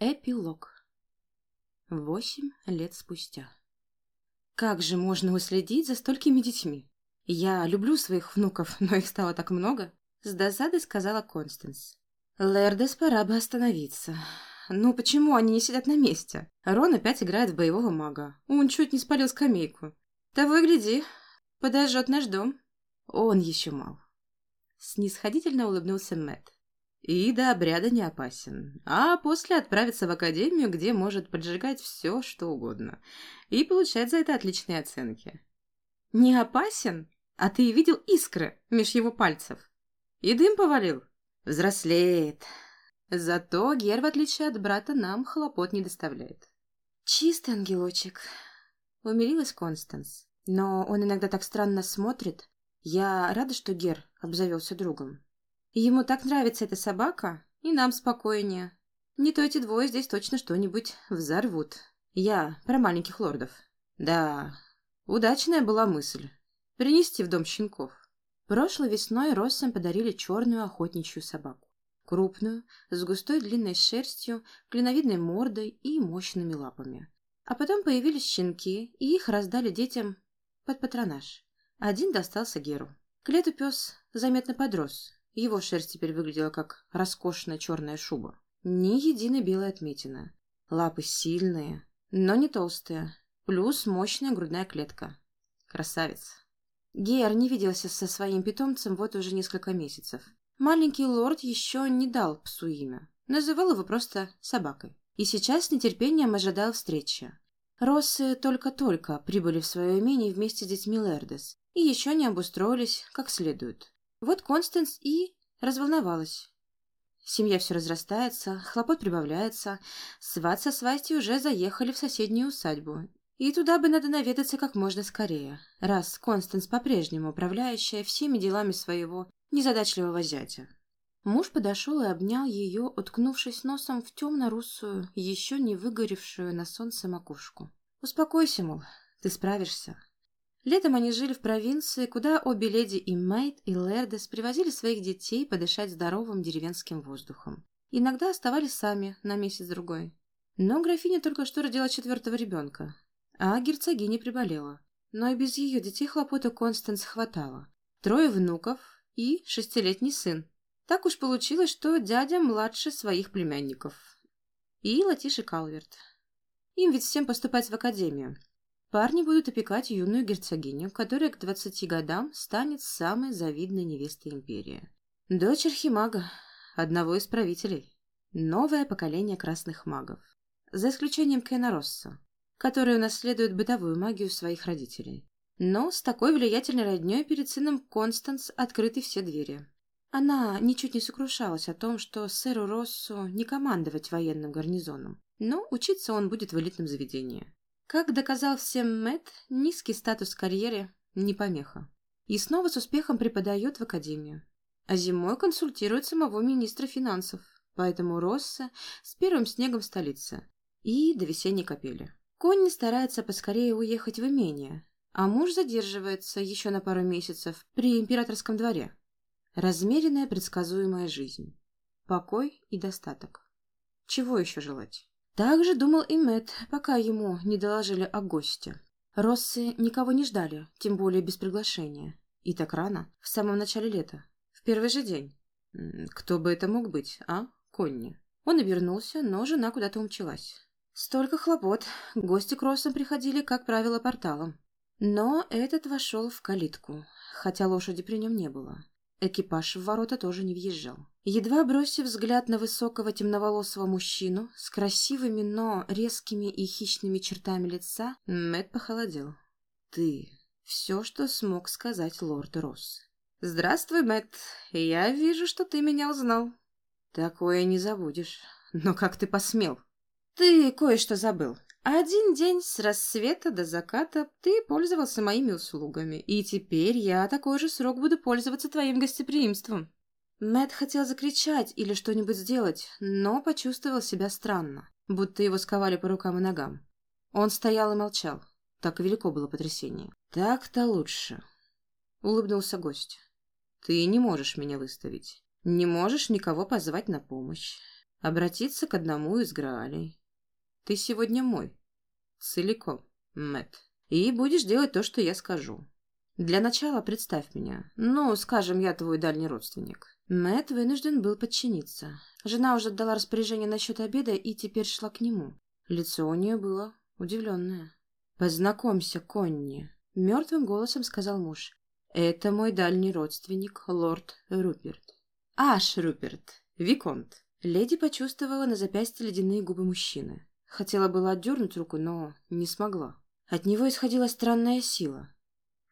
Эпилог. Восемь лет спустя. Как же можно уследить за столькими детьми? Я люблю своих внуков, но их стало так много. С досадой сказала Констанс. Лердес, пора бы остановиться. Ну почему они не сидят на месте? Рон опять играет в боевого мага. Он чуть не спалил скамейку. Того и гляди, подожжет наш дом. Он еще мал. Снисходительно улыбнулся Мэтт и до обряда не опасен, а после отправится в академию, где может поджигать все, что угодно, и получать за это отличные оценки. Не опасен? А ты видел искры меж его пальцев? И дым повалил? Взрослеет. Зато Гер, в отличие от брата, нам хлопот не доставляет. Чистый ангелочек. Умилилась Констанс. Но он иногда так странно смотрит. Я рада, что Гер обзавелся другом. Ему так нравится эта собака, и нам спокойнее. Не то эти двое здесь точно что-нибудь взорвут. Я про маленьких лордов. Да, удачная была мысль. Принести в дом щенков. Прошлой весной Россам подарили черную охотничью собаку. Крупную, с густой длинной шерстью, клиновидной мордой и мощными лапами. А потом появились щенки, и их раздали детям под патронаж. Один достался Геру. К лету пес заметно подрос, его шерсть теперь выглядела как роскошная черная шуба. Ни единой белой отметины. Лапы сильные, но не толстые. Плюс мощная грудная клетка. Красавец. Гер не виделся со своим питомцем вот уже несколько месяцев. Маленький лорд еще не дал псу имя. Называл его просто собакой. И сейчас с нетерпением ожидал встречи. Россы только-только прибыли в свое имение вместе с детьми Лердес и еще не обустроились как следует. Вот Констанс и разволновалась. Семья все разрастается, хлопот прибавляется. Сват со свастей уже заехали в соседнюю усадьбу. И туда бы надо наведаться как можно скорее, раз Констанс по-прежнему управляющая всеми делами своего незадачливого зятя. Муж подошел и обнял ее, уткнувшись носом в темно-русую, еще не выгоревшую на солнце макушку. «Успокойся, мол, ты справишься. Летом они жили в провинции, куда обе леди и Мэйд, и Лердес привозили своих детей подышать здоровым деревенским воздухом. Иногда оставались сами на месяц-другой. Но графиня только что родила четвертого ребенка, а герцогиня приболела. Но и без ее детей хлопота Констанс хватало. Трое внуков и шестилетний сын. Так уж получилось, что дядя младше своих племянников. И Латиши Калверт. Им ведь всем поступать в академию. Парни будут опекать юную герцогиню, которая к двадцати годам станет самой завидной невестой империи. Дочь архимага, одного из правителей. Новое поколение красных магов. За исключением Кена Росса, который унаследует бытовую магию своих родителей. Но с такой влиятельной родней перед сыном Констанс открыты все двери. Она ничуть не сокрушалась о том, что сэру Россу не командовать военным гарнизоном, но учиться он будет в элитном заведении. Как доказал всем Мэтт, низкий статус карьеры не помеха. И снова с успехом преподает в академию. А зимой консультирует самого министра финансов. Поэтому Росса с первым снегом в столице. И до весенней капели. Конни старается поскорее уехать в имение, а муж задерживается еще на пару месяцев при императорском дворе. Размеренная предсказуемая жизнь. Покой и достаток. Чего еще желать? Так же думал и Мэтт, пока ему не доложили о госте. Россы никого не ждали, тем более без приглашения. И так рано, в самом начале лета, в первый же день. Кто бы это мог быть, а, Конни? Он обернулся, но жена куда-то умчалась. Столько хлопот. Гости к Россам приходили, как правило, порталом. Но этот вошел в калитку, хотя лошади при нем не было. Экипаж в ворота тоже не въезжал. Едва бросив взгляд на высокого темноволосого мужчину с красивыми, но резкими и хищными чертами лица, Мэтт похолодел. «Ты — все, что смог сказать лорд Росс». «Здравствуй, Мэтт. Я вижу, что ты меня узнал». «Такое не забудешь. Но как ты посмел?» «Ты кое-что забыл. Один день с рассвета до заката ты пользовался моими услугами, и теперь я такой же срок буду пользоваться твоим гостеприимством». Мэт хотел закричать или что-нибудь сделать, но почувствовал себя странно, будто его сковали по рукам и ногам. Он стоял и молчал. Так велико было потрясение. «Так-то лучше», — улыбнулся гость. «Ты не можешь меня выставить. Не можешь никого позвать на помощь. обратиться к одному из Граалей. Ты сегодня мой. Целиком, Мэтт. И будешь делать то, что я скажу. Для начала представь меня. Ну, скажем, я твой дальний родственник. Мэтт вынужден был подчиниться. Жена уже дала распоряжение насчет обеда и теперь шла к нему. Лицо у нее было удивленное. «Познакомься, Конни», — мертвым голосом сказал муж. «Это мой дальний родственник, лорд Руперт». «Аш Руперт, Виконт». Леди почувствовала на запястье ледяные губы мужчины. Хотела было отдернуть руку, но не смогла. От него исходила странная сила.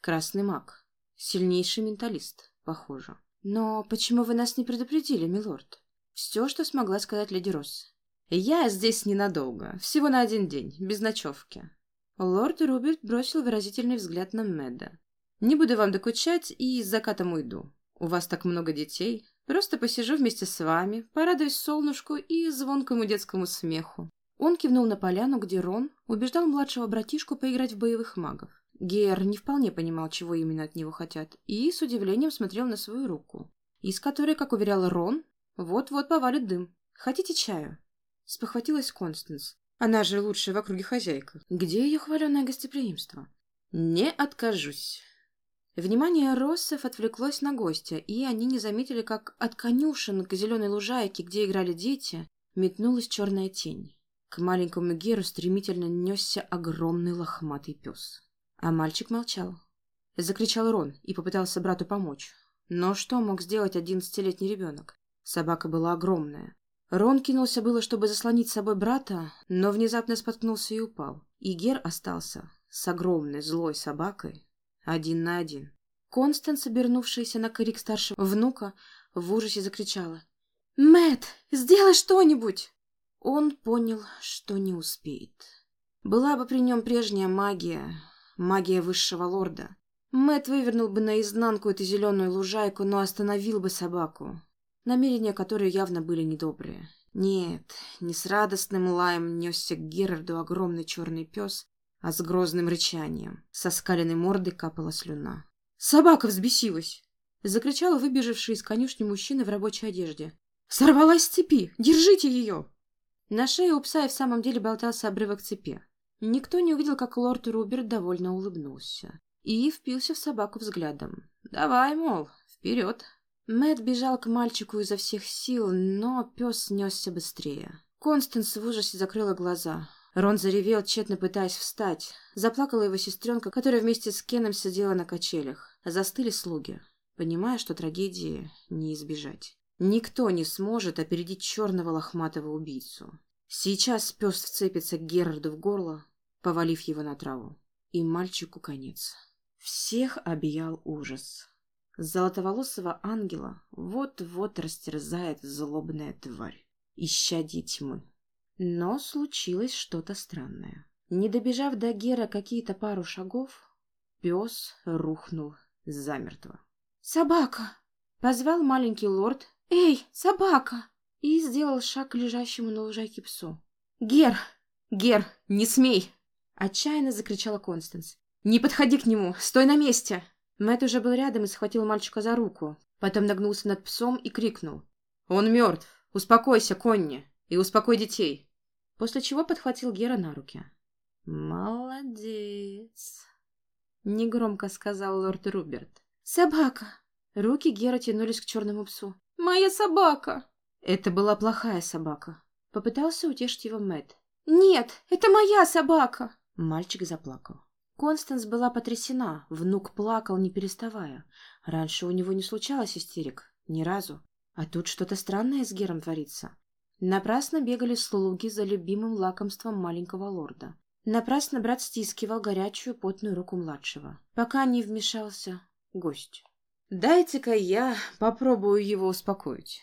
Красный маг. Сильнейший менталист, похоже. «Но почему вы нас не предупредили, милорд?» Все, что смогла сказать леди Росс. «Я здесь ненадолго, всего на один день, без ночевки». Лорд Руберт бросил выразительный взгляд на Меда. «Не буду вам докучать и с закатом уйду. У вас так много детей. Просто посижу вместе с вами, порадуюсь солнышку и звонкому детскому смеху». Он кивнул на поляну, где Рон убеждал младшего братишку поиграть в боевых магов. Гер не вполне понимал, чего именно от него хотят, и с удивлением смотрел на свою руку, из которой, как уверял Рон, вот-вот повалит дым. «Хотите чаю?» Спохватилась Констанс. Она же лучшая в округе хозяйка. Где ее хваленое гостеприимство? «Не откажусь». Внимание Россов отвлеклось на гостя, и они не заметили, как от конюшен к зеленой лужайке, где играли дети, метнулась черная тень. К маленькому Геру стремительно несся огромный лохматый пес. А мальчик молчал. Закричал Рон и попытался брату помочь. Но что мог сделать одиннадцатилетний ребенок? Собака была огромная. Рон кинулся было, чтобы заслонить с собой брата, но внезапно споткнулся и упал. И Гер остался с огромной злой собакой один на один. Констанс, обернувшаяся на крик старшего внука, в ужасе закричала. Мэт, сделай что-нибудь!» Он понял, что не успеет. Была бы при нем прежняя магия, Магия высшего лорда. Мэт вывернул бы наизнанку эту зеленую лужайку, но остановил бы собаку. Намерения которой явно были недобрые. Нет, не с радостным лаем несся к Герарду огромный черный пес, а с грозным рычанием. Со скаленной мордой капала слюна. «Собака взбесилась!» Закричала выбежавший из конюшни мужчина в рабочей одежде. «Сорвалась с цепи! Держите ее!» На шее у пса и в самом деле болтался обрывок цепи. Никто не увидел, как лорд Руберт довольно улыбнулся и впился в собаку взглядом. «Давай, мол, вперед!» Мэт бежал к мальчику изо всех сил, но пес несся быстрее. Констанс в ужасе закрыла глаза. Рон заревел, тщетно пытаясь встать. Заплакала его сестренка, которая вместе с Кеном сидела на качелях. Застыли слуги, понимая, что трагедии не избежать. Никто не сможет опередить черного лохматого убийцу. Сейчас пес вцепится Герарду в горло, повалив его на траву. И мальчику конец. Всех объял ужас. Золотоволосого ангела вот-вот растерзает злобная тварь, исчадье тьмы. Но случилось что-то странное. Не добежав до Гера какие-то пару шагов, пес рухнул замертво. «Собака!» — позвал маленький лорд. «Эй, собака!» И сделал шаг к лежащему на лужайке псу. «Гер! Гер, не смей!» Отчаянно закричала Констанс. «Не подходи к нему! Стой на месте!» Мэтт уже был рядом и схватил мальчика за руку. Потом нагнулся над псом и крикнул. «Он мертв! Успокойся, Конни! И успокой детей!» После чего подхватил Гера на руки. «Молодец!» Негромко сказал лорд Руберт. «Собака!» Руки Гера тянулись к черному псу. «Моя собака!» Это была плохая собака. Попытался утешить его Мэтт. «Нет, это моя собака!» Мальчик заплакал. Констанс была потрясена, внук плакал, не переставая. Раньше у него не случалось истерик, ни разу. А тут что-то странное с Гером творится. Напрасно бегали слуги за любимым лакомством маленького лорда. Напрасно брат стискивал горячую потную руку младшего, пока не вмешался гость. «Дайте-ка я попробую его успокоить».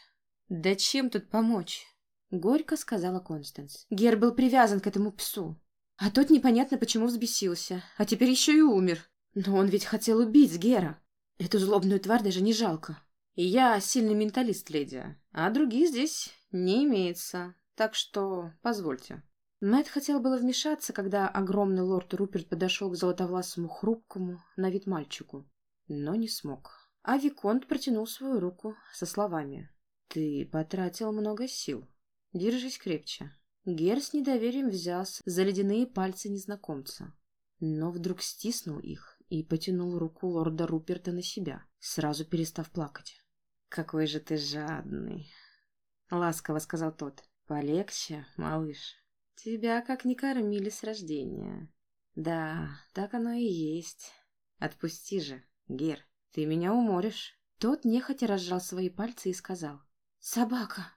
«Да чем тут помочь?» — горько сказала Констанс. Гер был привязан к этому псу. А тот непонятно почему взбесился, а теперь еще и умер. Но он ведь хотел убить Гера. Эту злобную тварь даже не жалко. Я сильный менталист, леди, а других здесь не имеется, так что позвольте. Мэтт хотел было вмешаться, когда огромный лорд Руперт подошел к золотовласому хрупкому на вид мальчику, но не смог. А Виконт протянул свою руку со словами. «Ты потратил много сил. Держись крепче. Гер с недоверием взялся за ледяные пальцы незнакомца, но вдруг стиснул их и потянул руку лорда Руперта на себя, сразу перестав плакать. «Какой же ты жадный!» — ласково сказал тот. «Полегче, малыш. Тебя как не кормили с рождения. Да, так оно и есть. Отпусти же, Гер, ты меня уморишь». Тот нехотя разжал свои пальцы и сказал. «Собака!»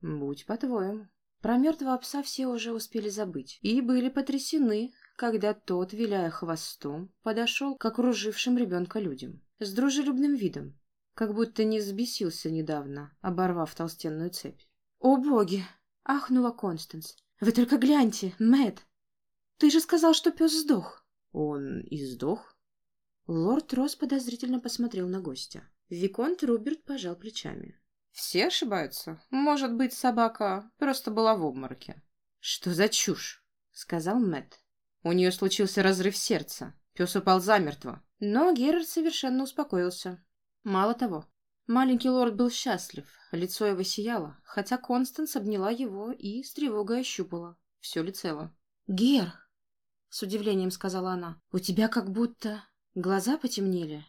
«Будь по-твоему». Про мертвого пса все уже успели забыть и были потрясены, когда тот, виляя хвостом, подошел к окружившим ребенка людям с дружелюбным видом, как будто не взбесился недавно, оборвав толстенную цепь. «О боги!» — ахнула Констанс. «Вы только гляньте, Мэтт! Ты же сказал, что пес сдох!» «Он и сдох?» Лорд Росс подозрительно посмотрел на гостя. Виконт Руберт пожал плечами. «Все ошибаются. Может быть, собака просто была в обмороке». «Что за чушь?» — сказал Мэтт. У нее случился разрыв сердца. Пес упал замертво. Но Герард совершенно успокоился. Мало того, маленький лорд был счастлив, лицо его сияло, хотя Констанс обняла его и с тревогой ощупала. Все ли цело? «Гер!» — с удивлением сказала она. «У тебя как будто глаза потемнели.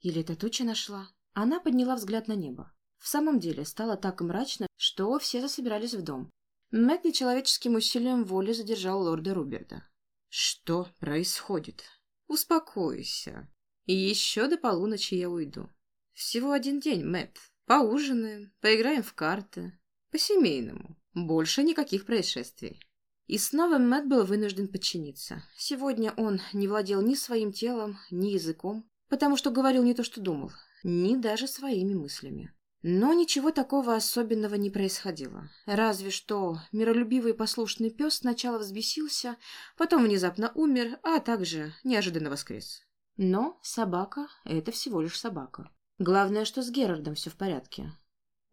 Или это туча нашла?» Она подняла взгляд на небо. В самом деле стало так мрачно, что все засобирались в дом. Мэтт нечеловеческим усилием воли задержал лорда Руберта. «Что происходит? Успокойся. И еще до полуночи я уйду. Всего один день, Мэтт. Поужинаем, поиграем в карты. По-семейному. Больше никаких происшествий». И снова Мэтт был вынужден подчиниться. Сегодня он не владел ни своим телом, ни языком, потому что говорил не то, что думал, ни даже своими мыслями. Но ничего такого особенного не происходило. Разве что миролюбивый послушный пес сначала взбесился, потом внезапно умер, а также неожиданно воскрес. Но собака — это всего лишь собака. Главное, что с Герардом все в порядке.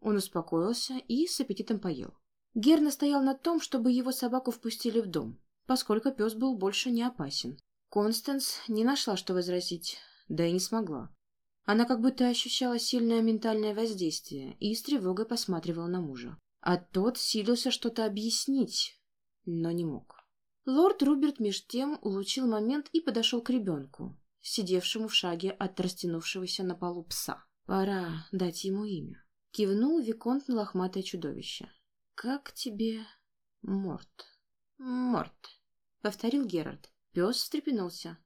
Он успокоился и с аппетитом поел. Гер настоял на том, чтобы его собаку впустили в дом, поскольку пес был больше не опасен. Констанс не нашла, что возразить, да и не смогла. Она как будто ощущала сильное ментальное воздействие и с тревогой посматривала на мужа. А тот силился что-то объяснить, но не мог. Лорд Руберт меж тем улучил момент и подошел к ребенку, сидевшему в шаге от растянувшегося на полу пса. Пора дать ему имя. Кивнул Виконт на лохматое чудовище. «Как тебе Морт?» «Морт», — повторил Герард. Пес встрепенулся.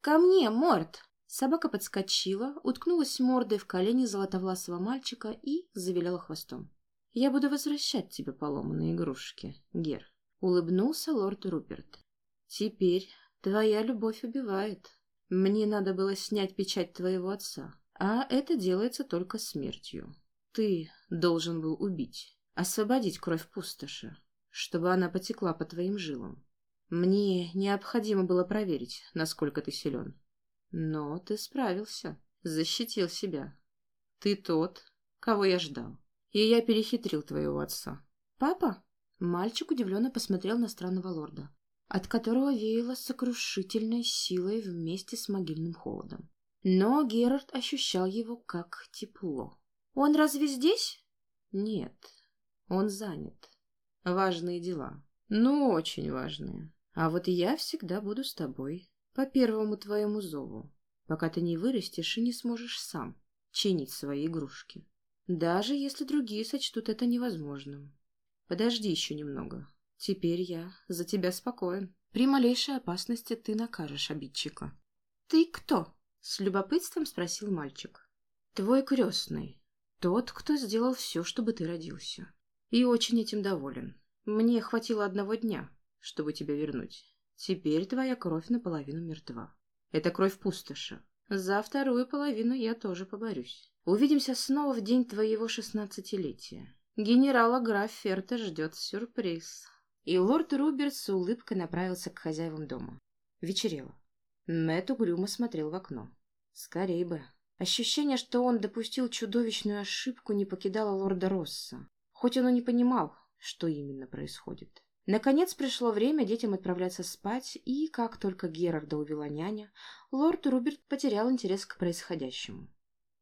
«Ко мне, Морт!» Собака подскочила, уткнулась мордой в колени золотовласого мальчика и завиляла хвостом. «Я буду возвращать тебе поломанные игрушки, Гер», — улыбнулся лорд Руперт. «Теперь твоя любовь убивает. Мне надо было снять печать твоего отца, а это делается только смертью. Ты должен был убить, освободить кровь пустоши, чтобы она потекла по твоим жилам. Мне необходимо было проверить, насколько ты силен. Но ты справился, защитил себя. Ты тот, кого я ждал. И я перехитрил твоего отца. Папа? Мальчик удивленно посмотрел на странного лорда, от которого веяло сокрушительной силой вместе с могильным холодом. Но Герард ощущал его как тепло. «Он разве здесь?» «Нет, он занят. Важные дела. Ну, очень важные. А вот я всегда буду с тобой по первому твоему зову, пока ты не вырастешь и не сможешь сам чинить свои игрушки. Даже если другие сочтут это невозможным. Подожди еще немного. Теперь я за тебя спокоен. При малейшей опасности ты накажешь обидчика. — Ты кто? — с любопытством спросил мальчик. — Твой крестный. Тот, кто сделал все, чтобы ты родился. И очень этим доволен. Мне хватило одного дня, чтобы тебя вернуть. Теперь твоя кровь наполовину мертва. Это кровь пустоши. За вторую половину я тоже поборюсь. Увидимся снова в день твоего шестнадцатилетия. Генерала граф Ферта ждет сюрприз. И лорд Руберт с улыбкой направился к хозяевам дома. Вечерело. Мэтт угрюмо смотрел в окно. Скорей бы. Ощущение, что он допустил чудовищную ошибку, не покидало лорда Росса. Хоть он и не понимал, что именно происходит. Наконец пришло время детям отправляться спать, и, как только Герарда увела няня, лорд Руберт потерял интерес к происходящему.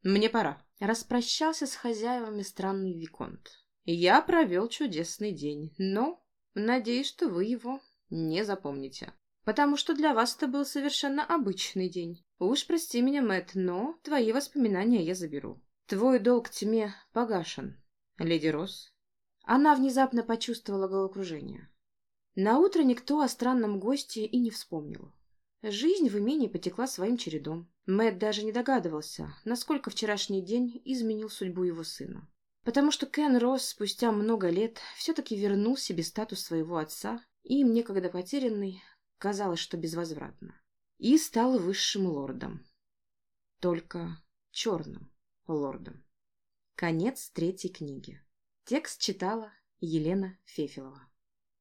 «Мне пора», — распрощался с хозяевами странный Виконт Я провел чудесный день, но надеюсь, что вы его не запомните. Потому что для вас это был совершенно обычный день. Уж прости меня, Мэтт, но твои воспоминания я заберу. Твой долг тьме погашен, леди Росс. Она внезапно почувствовала головокружение. Наутро никто о странном госте и не вспомнил. Жизнь в имении потекла своим чередом. Мэтт даже не догадывался, насколько вчерашний день изменил судьбу его сына. Потому что Кен Росс спустя много лет все-таки вернул себе статус своего отца, и им некогда потерянный, казалось, что безвозвратно, и стал высшим лордом. Только черным лордом. Конец третьей книги. Текст читала Елена Фефилова.